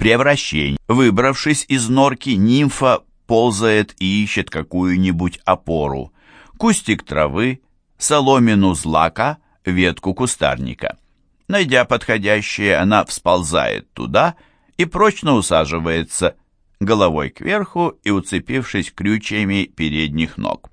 Превращение. Выбравшись из норки, нимфа ползает и ищет какую-нибудь опору. Кустик травы, соломину злака, ветку кустарника. Найдя подходящее, она всползает туда и прочно усаживается, головой кверху и уцепившись крючьями передних ног.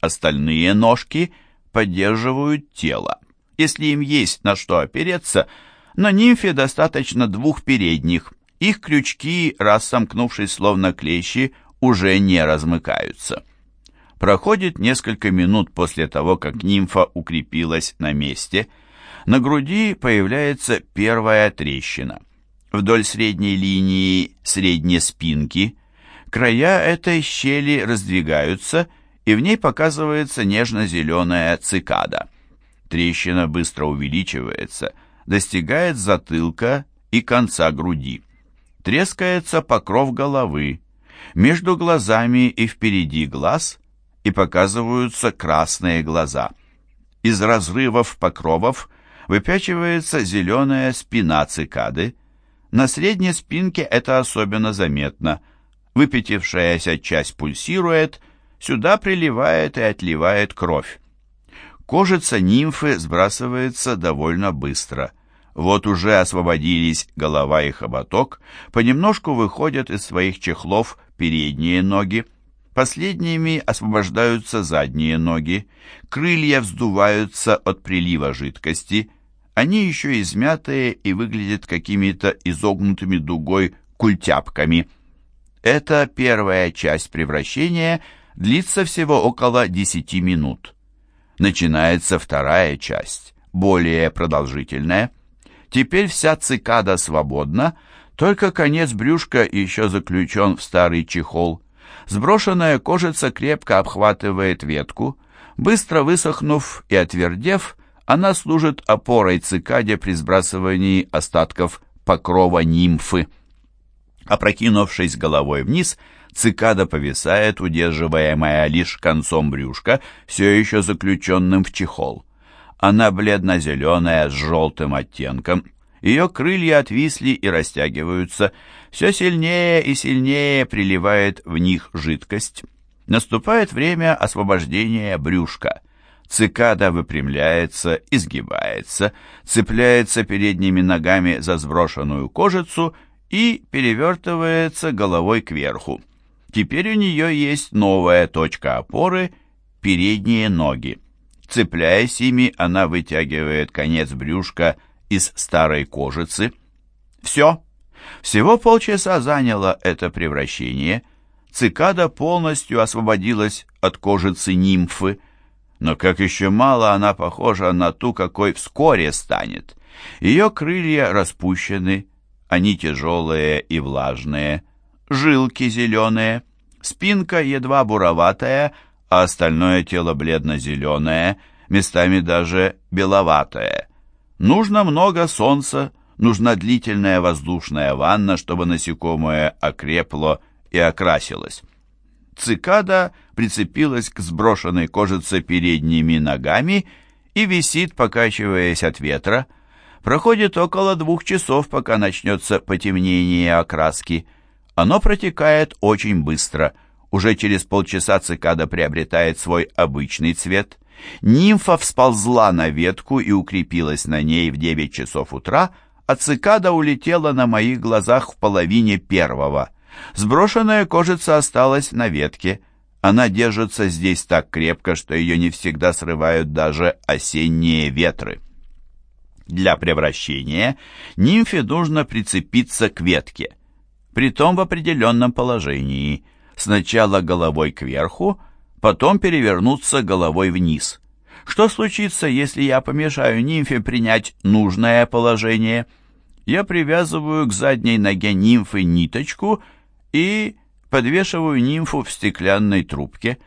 Остальные ножки поддерживают тело. Если им есть на что опереться, но нимфе достаточно двух передних. Их крючки, раз сомкнувшись словно клещи, уже не размыкаются. Проходит несколько минут после того, как нимфа укрепилась на месте. На груди появляется первая трещина. Вдоль средней линии средней спинки края этой щели раздвигаются, и в ней показывается нежно-зеленая цикада. Трещина быстро увеличивается, достигает затылка и конца груди. Трескается покров головы, между глазами и впереди глаз, и показываются красные глаза. Из разрывов покровов выпячивается зеленая спина цикады. На средней спинке это особенно заметно. Выпятившаяся часть пульсирует, сюда приливает и отливает кровь. Кожица нимфы сбрасывается довольно быстро. Вот уже освободились голова и хоботок, понемножку выходят из своих чехлов передние ноги. Последними освобождаются задние ноги. Крылья вздуваются от прилива жидкости. Они еще измятые и выглядят какими-то изогнутыми дугой культяпками. Эта первая часть превращения длится всего около 10 минут. Начинается вторая часть, более продолжительная. Теперь вся цикада свободна, только конец брюшка еще заключен в старый чехол. Сброшенная кожица крепко обхватывает ветку. Быстро высохнув и отвердев, она служит опорой цикаде при сбрасывании остатков покрова нимфы. Опрокинувшись головой вниз, цикада повисает, удерживаемая лишь концом брюшка, все еще заключенным в чехол. Она бледно-зеленая с желтым оттенком, ее крылья отвисли и растягиваются. Все сильнее и сильнее приливает в них жидкость. Наступает время освобождения брюшка. Цикада выпрямляется, изгибается, цепляется передними ногами за сброшенную кожицу и перевертывается головой кверху. Теперь у нее есть новая точка опоры – передние ноги. Цепляясь ими, она вытягивает конец брюшка из старой кожицы. Все. Всего полчаса заняло это превращение. Цикада полностью освободилась от кожицы нимфы. Но как еще мало она похожа на ту, какой вскоре станет. Ее крылья распущены, они тяжелые и влажные, жилки зеленые, спинка едва буроватая, а остальное тело бледно-зеленое, местами даже беловатое. Нужно много солнца, нужна длительная воздушная ванна, чтобы насекомое окрепло и окрасилось. Цикада прицепилась к сброшенной кожице передними ногами и висит, покачиваясь от ветра. Проходит около двух часов, пока начнется потемнение окраски. Оно протекает очень быстро. Уже через полчаса цикада приобретает свой обычный цвет – Нимфа всползла на ветку и укрепилась на ней в девять часов утра, а цикада улетела на моих глазах в половине первого. Сброшенная кожица осталась на ветке. Она держится здесь так крепко, что ее не всегда срывают даже осенние ветры. Для превращения нимфе нужно прицепиться к ветке, притом в определенном положении, сначала головой кверху, потом перевернуться головой вниз. Что случится, если я помешаю нимфе принять нужное положение? Я привязываю к задней ноге нимфы ниточку и подвешиваю нимфу в стеклянной трубке.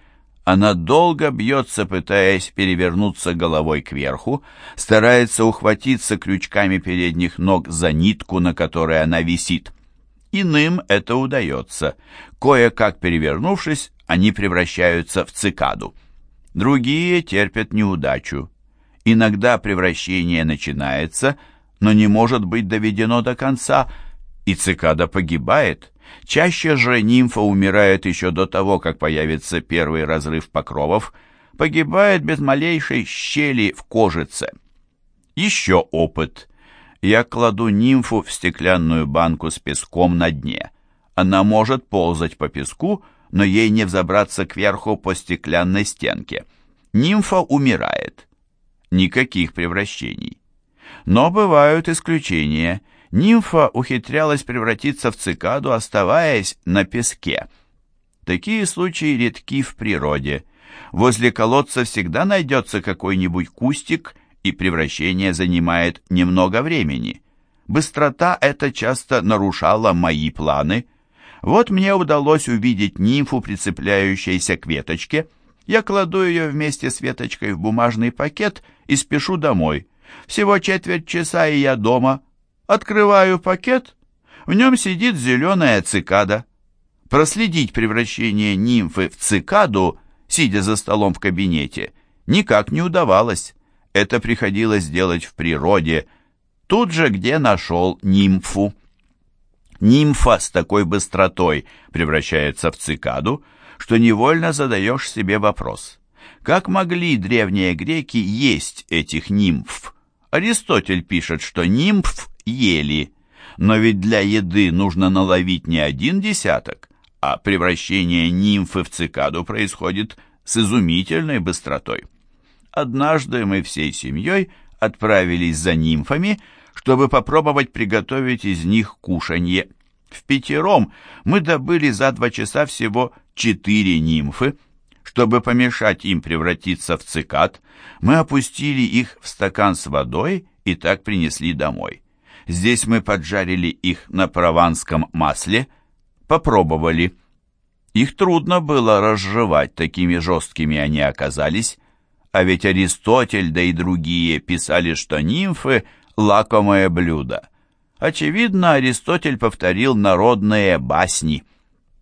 Она долго бьется, пытаясь перевернуться головой кверху, старается ухватиться крючками передних ног за нитку, на которой она висит. Иным это удается. Кое-как перевернувшись, они превращаются в цикаду. Другие терпят неудачу. Иногда превращение начинается, но не может быть доведено до конца, и цикада погибает. Чаще же нимфа умирает еще до того, как появится первый разрыв покровов, погибает без малейшей щели в кожице. Еще опыт. Я кладу нимфу в стеклянную банку с песком на дне. Она может ползать по песку, но ей не взобраться кверху по стеклянной стенке. Нимфа умирает. Никаких превращений. Но бывают исключения. Нимфа ухитрялась превратиться в цикаду, оставаясь на песке. Такие случаи редки в природе. Возле колодца всегда найдется какой-нибудь кустик, и превращение занимает немного времени. Быстрота эта часто нарушала мои планы. Вот мне удалось увидеть нимфу, прицепляющуюся к веточке. Я кладу ее вместе с веточкой в бумажный пакет и спешу домой. Всего четверть часа, и я дома. Открываю пакет. В нем сидит зеленая цикада. Проследить превращение нимфы в цикаду, сидя за столом в кабинете, никак не удавалось. Это приходилось делать в природе, тут же, где нашел нимфу. Нимфа с такой быстротой превращается в цикаду, что невольно задаешь себе вопрос. Как могли древние греки есть этих нимф? Аристотель пишет, что нимф ели, но ведь для еды нужно наловить не один десяток, а превращение нимфы в цикаду происходит с изумительной быстротой. Однажды мы всей семьей отправились за нимфами, чтобы попробовать приготовить из них кушанье. В пятером мы добыли за два часа всего четыре нимфы, чтобы помешать им превратиться в цикад, мы опустили их в стакан с водой и так принесли домой. Здесь мы поджарили их на прованском масле, попробовали. Их трудно было разжевать, такими жесткими они оказались, а ведь Аристотель, да и другие писали, что нимфы – лакомое блюдо. Очевидно, Аристотель повторил народные басни –